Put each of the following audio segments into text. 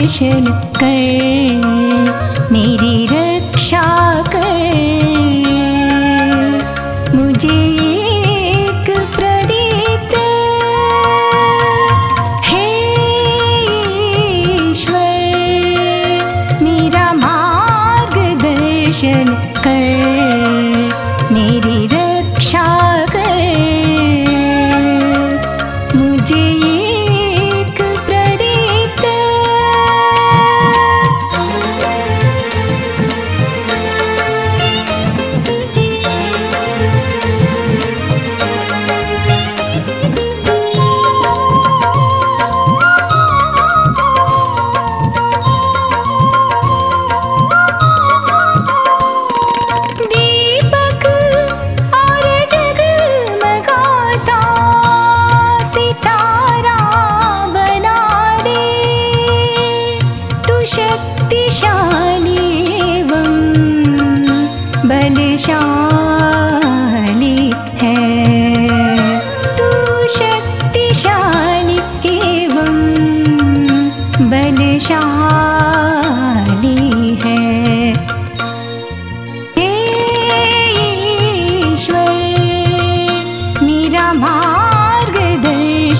दर्शन कर मेरी रक्षा कर मुझे एक प्रदीप हे ईश्वर मेरा मार्गदर्शन कर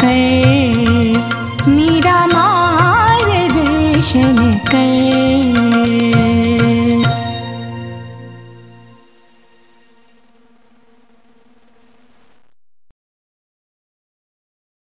कर मेरा माय दर्शन कर